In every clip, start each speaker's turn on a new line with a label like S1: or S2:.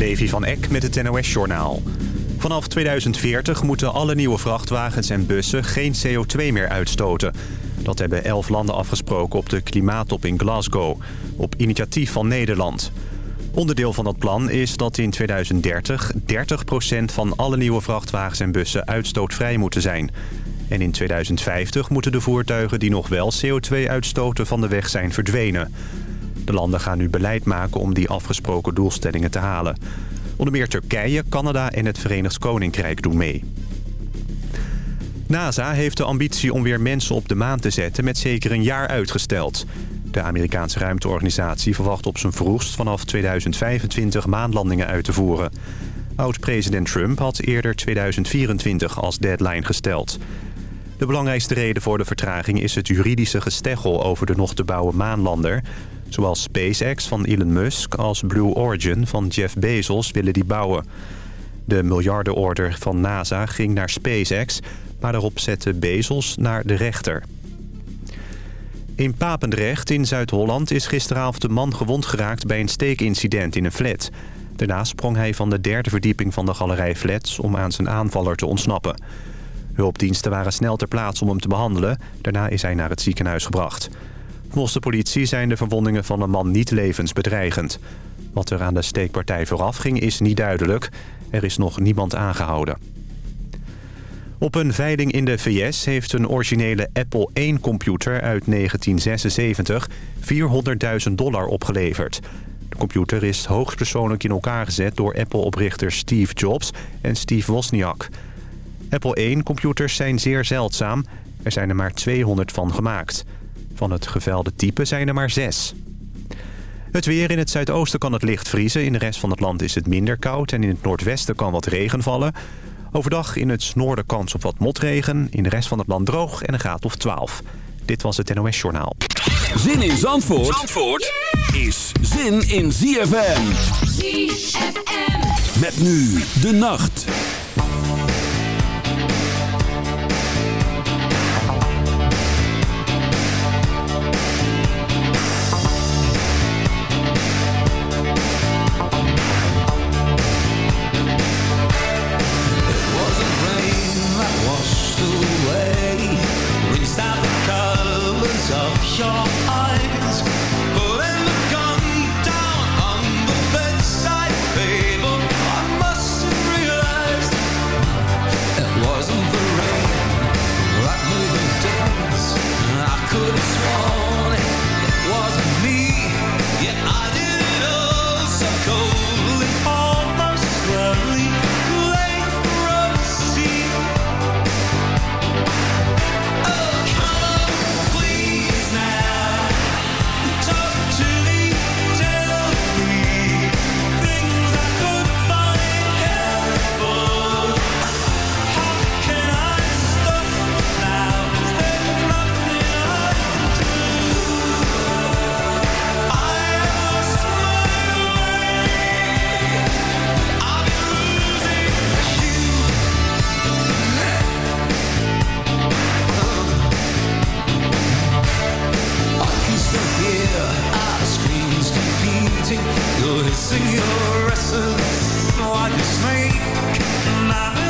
S1: Levi van Eck met het NOS-journaal. Vanaf 2040 moeten alle nieuwe vrachtwagens en bussen geen CO2 meer uitstoten. Dat hebben elf landen afgesproken op de klimaattop in Glasgow, op initiatief van Nederland. Onderdeel van dat plan is dat in 2030 30% van alle nieuwe vrachtwagens en bussen uitstootvrij moeten zijn. En in 2050 moeten de voertuigen die nog wel CO2 uitstoten van de weg zijn verdwenen. De landen gaan nu beleid maken om die afgesproken doelstellingen te halen. Onder meer Turkije, Canada en het Verenigd Koninkrijk doen mee. NASA heeft de ambitie om weer mensen op de maan te zetten met zeker een jaar uitgesteld. De Amerikaanse ruimteorganisatie verwacht op zijn vroegst vanaf 2025 maanlandingen uit te voeren. Oud-president Trump had eerder 2024 als deadline gesteld. De belangrijkste reden voor de vertraging is het juridische gesteggel over de nog te bouwen maanlander. Zowel SpaceX van Elon Musk als Blue Origin van Jeff Bezos willen die bouwen. De miljardenorder van NASA ging naar SpaceX, maar daarop zette Bezos naar de rechter. In Papendrecht in Zuid-Holland is gisteravond een man gewond geraakt bij een steekincident in een flat. Daarna sprong hij van de derde verdieping van de galerij flats om aan zijn aanvaller te ontsnappen. Hulpdiensten waren snel ter plaatse om hem te behandelen. Daarna is hij naar het ziekenhuis gebracht. Volgens de politie zijn de verwondingen van de man niet levensbedreigend. Wat er aan de steekpartij vooraf ging is niet duidelijk. Er is nog niemand aangehouden. Op een veiling in de VS heeft een originele Apple I-computer uit 1976 400.000 dollar opgeleverd. De computer is hoogstpersoonlijk in elkaar gezet door Apple-oprichters Steve Jobs en Steve Wozniak. Apple I-computers zijn zeer zeldzaam. Er zijn er maar 200 van gemaakt. Van het gevelde type zijn er maar zes. Het weer in het zuidoosten kan het licht vriezen. In de rest van het land is het minder koud en in het noordwesten kan wat regen vallen. Overdag in het noorden kans op wat motregen. In de rest van het land droog en een graad of 12. Dit was het NOS Journaal.
S2: Zin in Zandvoort, Zandvoort is zin in ZFM.
S3: ZFM.
S2: Met nu de nacht.
S3: missing your essence. Why'd you snake?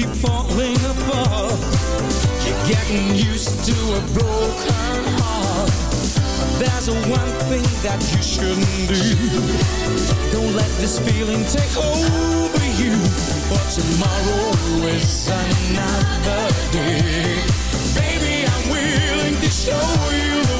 S4: keep falling apart. You're getting used to a broken heart. There's one thing that you shouldn't do. Don't let this feeling take over you. For tomorrow is another day. Baby, I'm willing to show you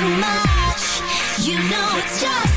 S4: too much. You know it's just.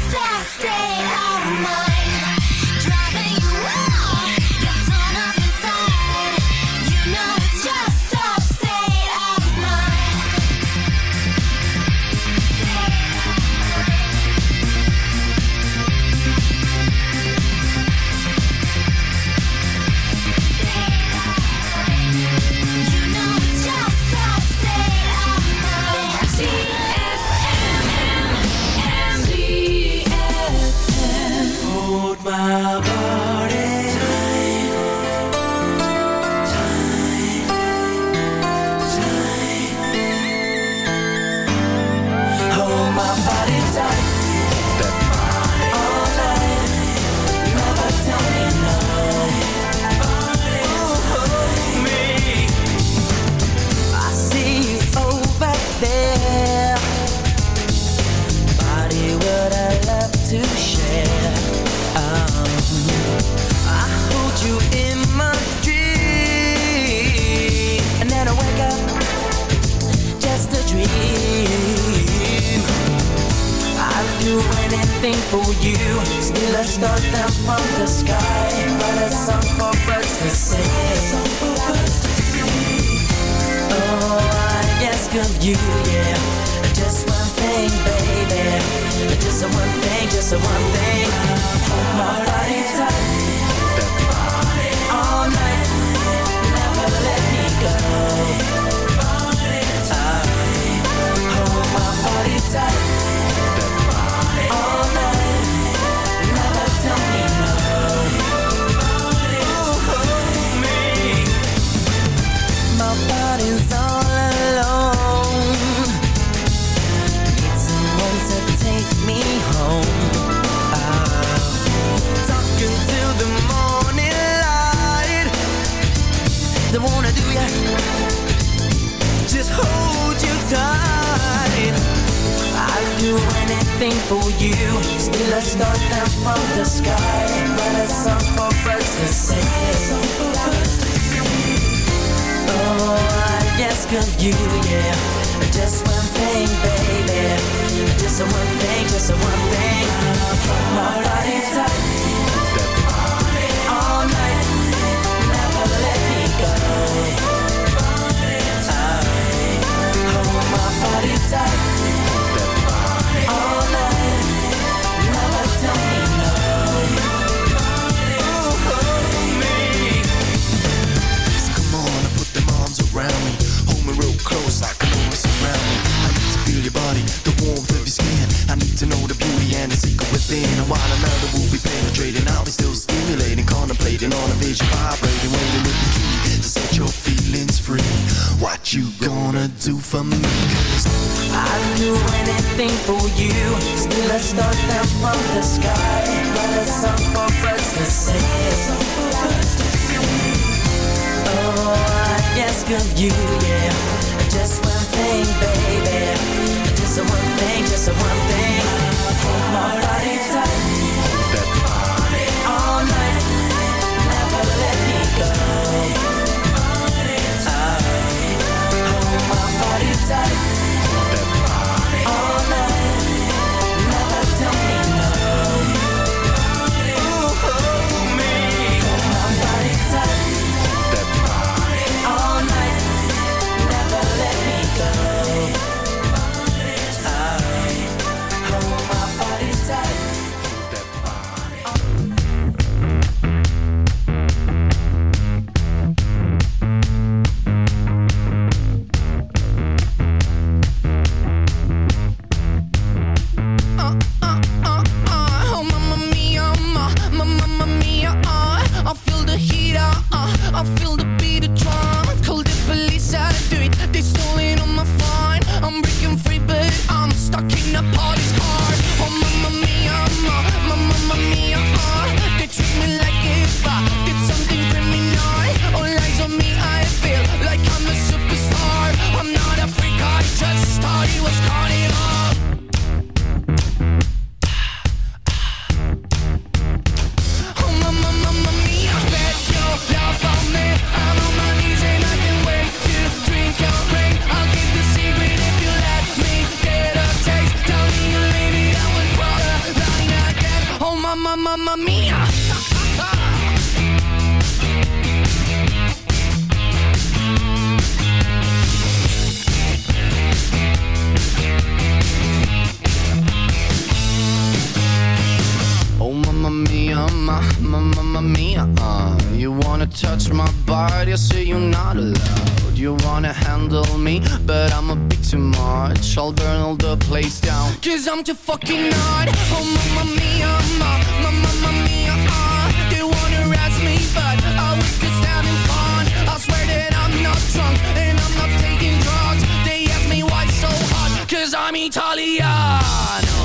S5: Handle me, but I'm a bit too much. I'll burn all the place down, cause I'm too fucking hot. Oh, mamma mia, ma, ma, mamma mia, uh. They wanna arrest me, but I was just having fun. I swear that I'm not drunk, and I'm not taking drugs. They ask me why so hot, cause I'm Italiano.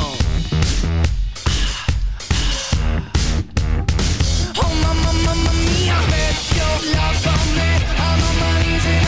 S5: Oh, mamma, mamma mia, bet your love on me. I'm on my knees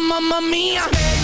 S5: mamma mia.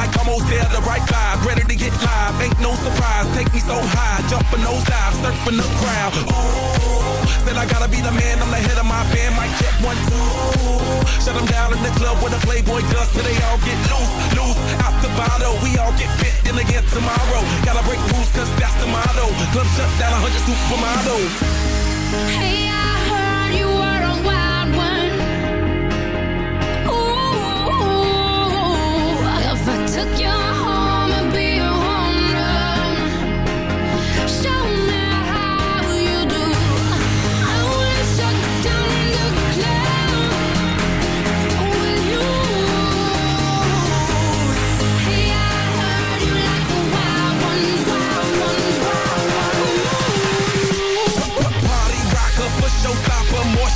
S3: Like almost there, the right vibe. Ready to get live, ain't no surprise. Take me so high, jumping those dives, surfing the crowd. Ooh, said I gotta be the man, I'm the head of my band. Mic check one, two. Shut them down in the club where the Playboy does, so they all get loose, loose. Out the bottle, we all get fit in again tomorrow. Gotta break rules, cause that's the motto. Club shut down, 100 supermodels.
S6: Hey, I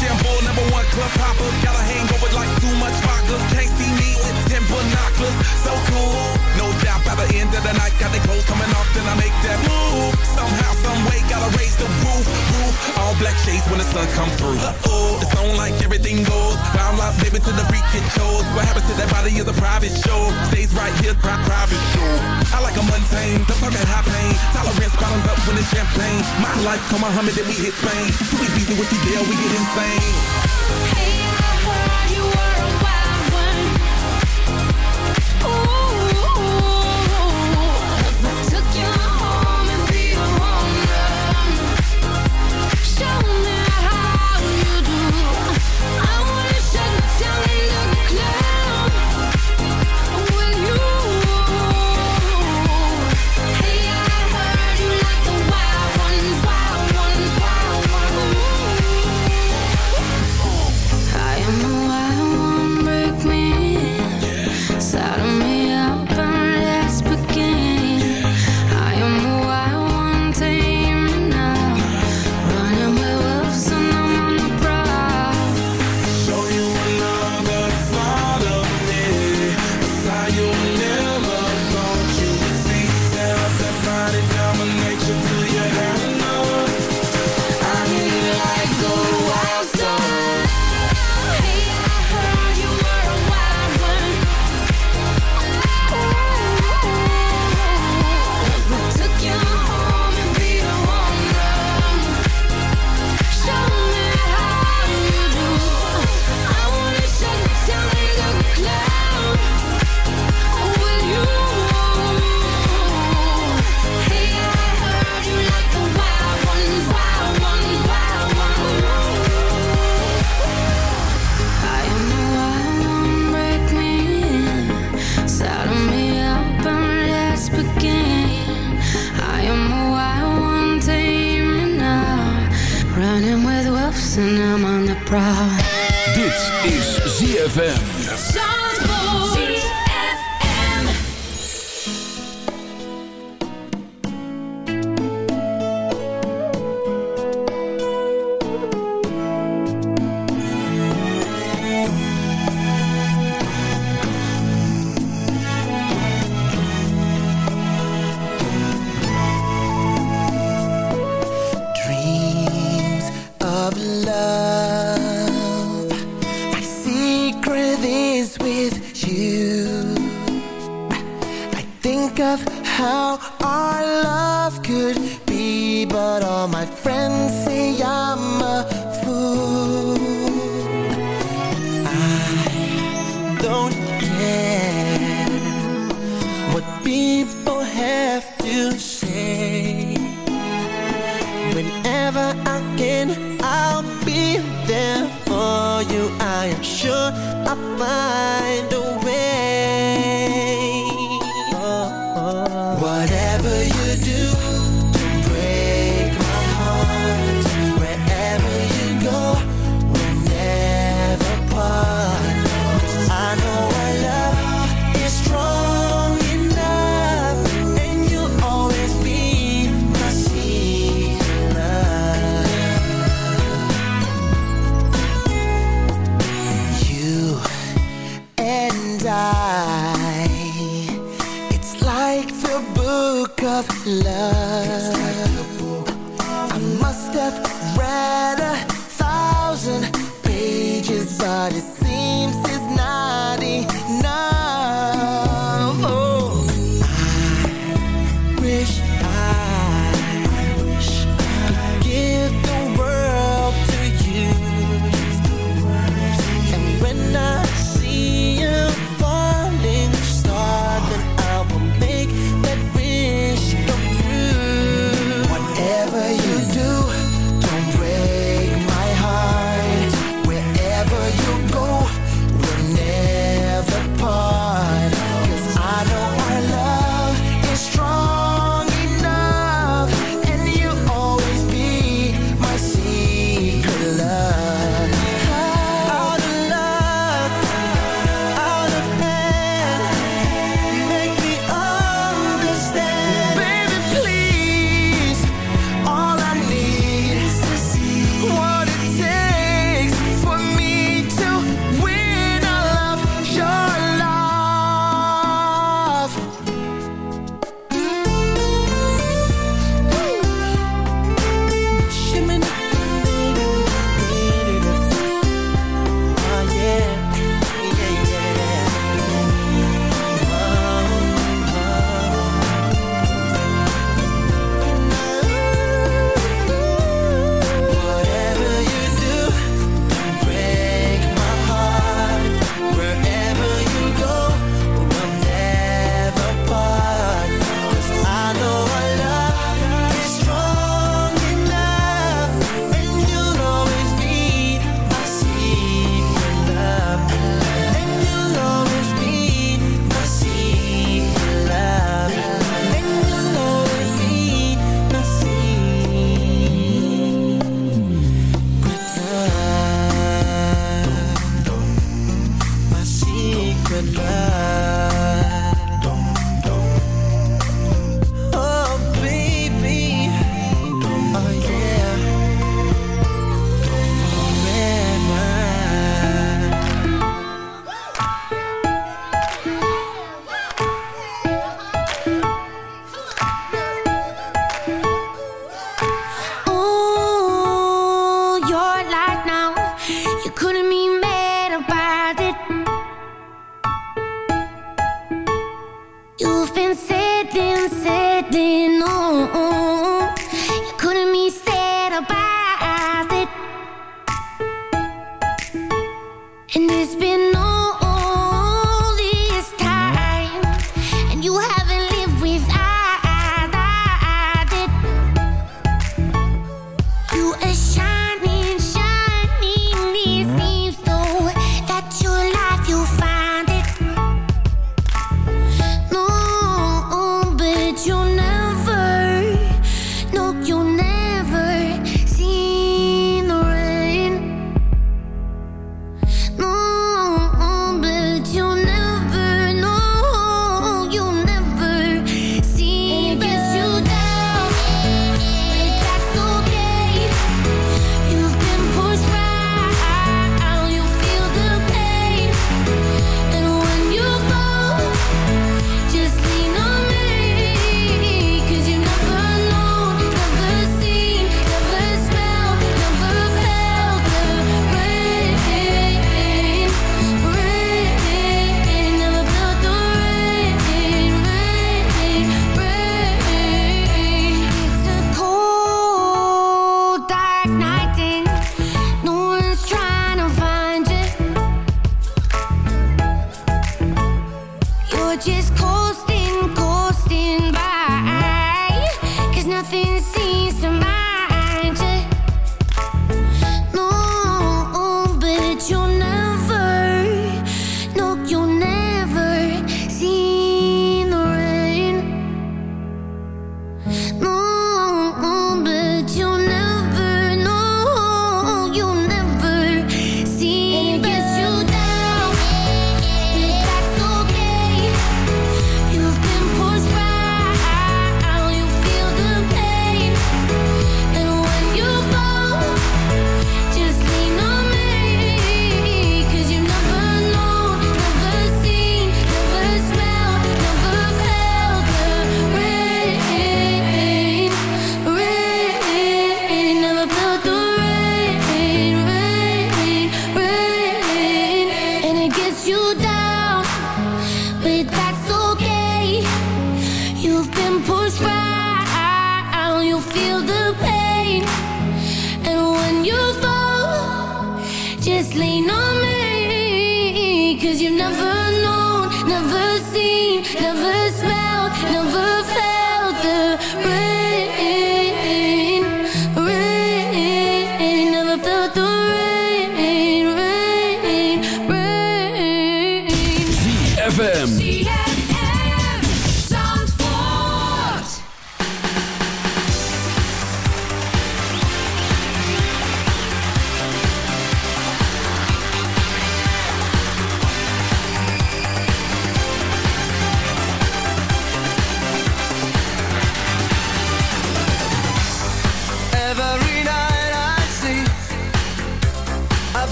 S3: shampoo, number one club hopper. Got a hangover like too much vodka. Can't see me with ten binoculars. So cool, no doubt by the end of the night, got the clothes coming off, then I make that move. Somehow, gotta raise the roof, roof. All black shades when the sun come through. Uh oh, it's on like everything goes. Wild life, baby, to the freak it shows. What happens to that body is a private show. Stays right here, pri- private show. I like a mundane, the fucking high pain. Tolerance bottoms up when it's champagne. My life, come on, Muhammad, then we hit Spain. Too easy with you, deal, we get insane.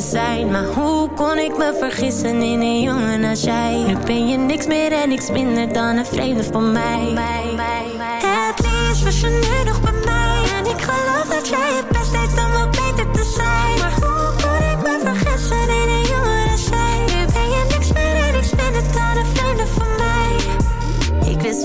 S7: Zijn. Maar hoe kon ik me vergissen in een jongen als jij? Nu ben je niks meer en niks minder dan een vreemde van mij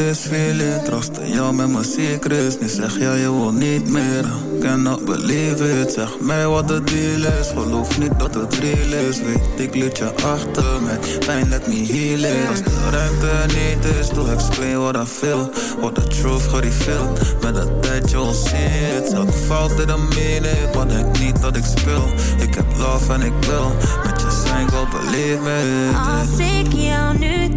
S8: This feeling. Trostte jou met mijn secrets. Nu zeg jij je wil niet meer. Cannot believe it. Zeg mij wat de deal is. Geloof niet dat het real is. Weet ik liet je achter Met pijn let me heal it. Als de ruimte niet is Doe explain what I feel. What the truth gereveeld Met een tijdje al zie het Elke fout in een minute Maar denk niet dat ik speel. Ik heb love en ik wil Met je zijn go believe me
S7: Als ik jou nu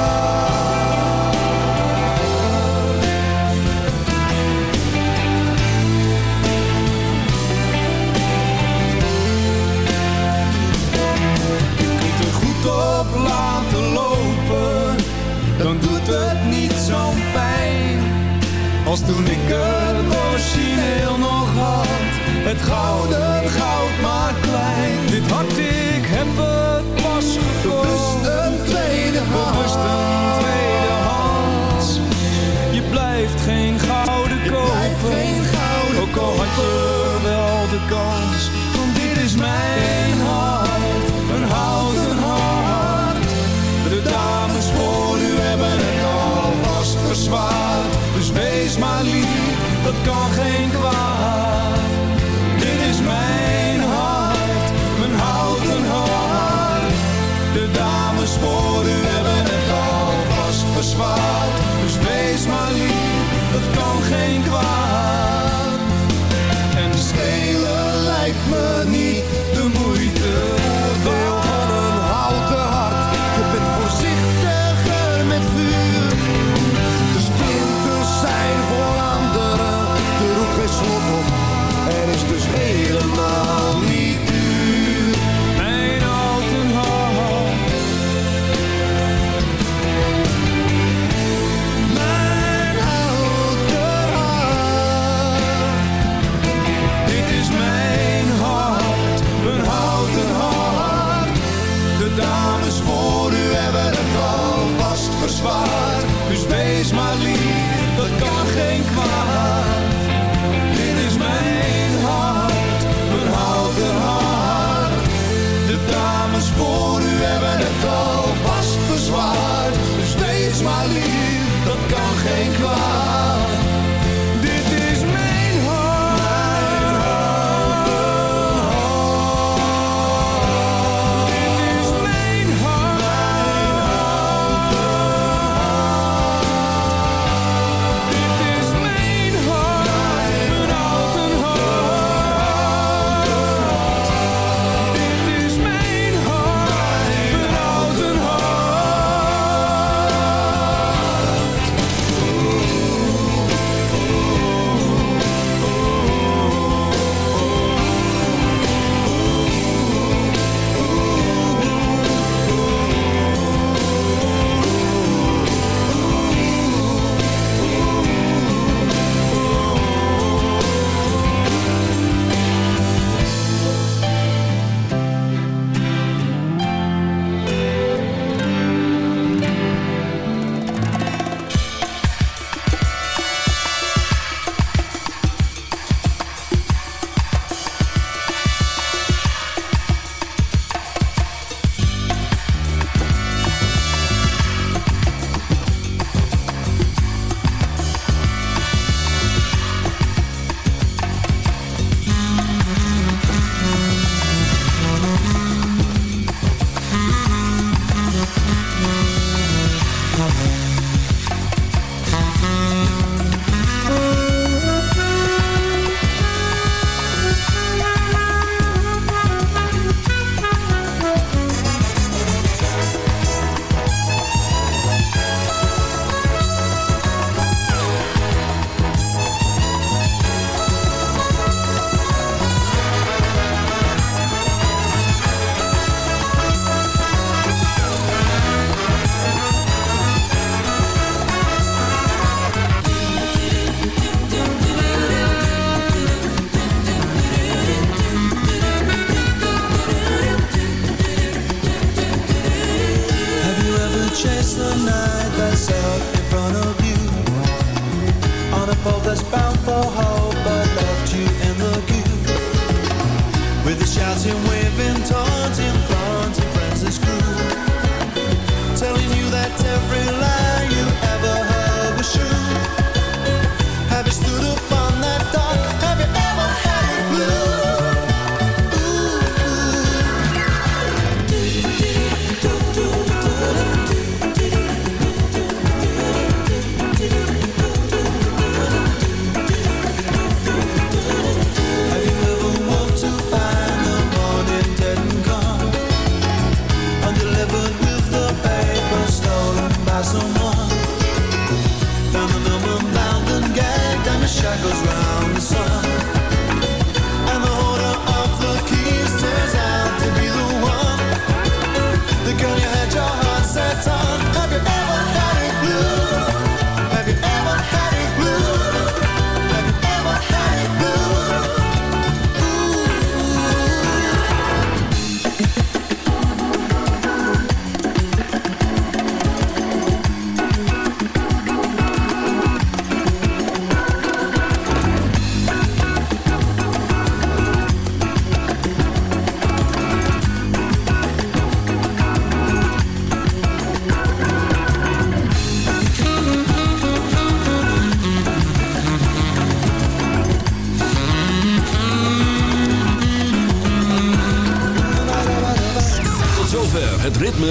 S4: Als toen ik het origineel nog had, het gouden goud maar klein. Dit hart, ik heb het pas gekocht. Bewust een tweede hand. Bewust een tweede hand. Je blijft geen gouden kopen. Ook al had je wel de kans.